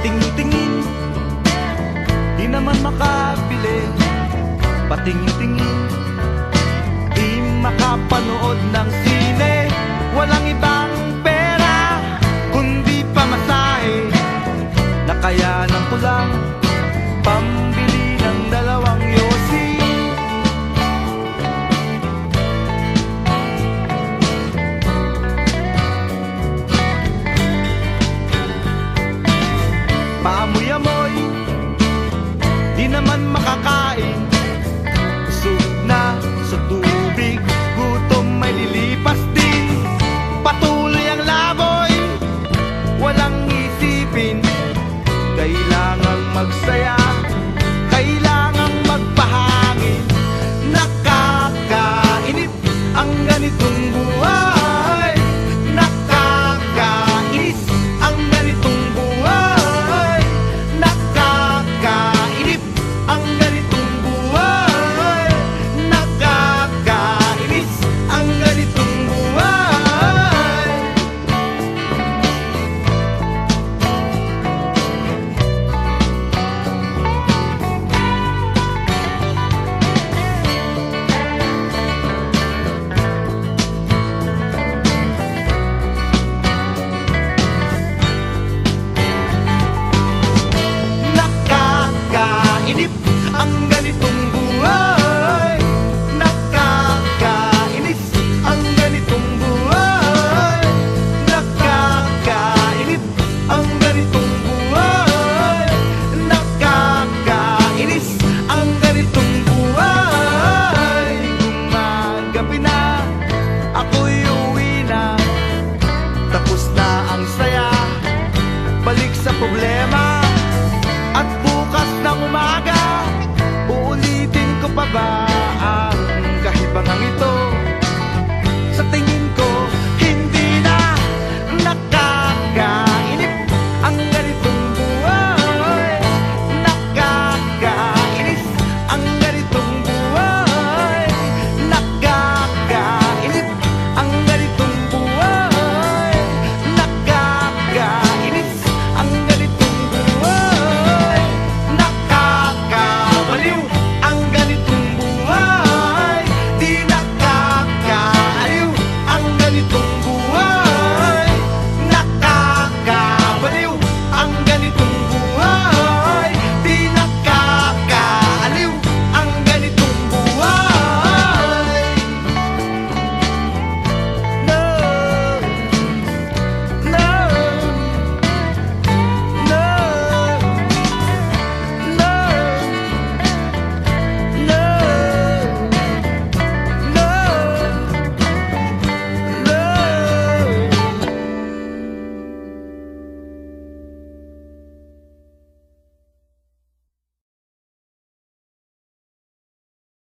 Ating tingin Di naman makabili Patingin-tingin. Nakakainip ang ganitong buhay. Nakakainis ang ganitong buhay. Nakakainip ang ganitong buhay. Nakakainis ang ganitong buhay. Gumagabi na, ako'y uwi na. Tapos na ang saya, balik sa problema.